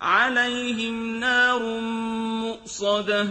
عَلَيْهِمْ نَارٌ مُّؤْصَدَةٌ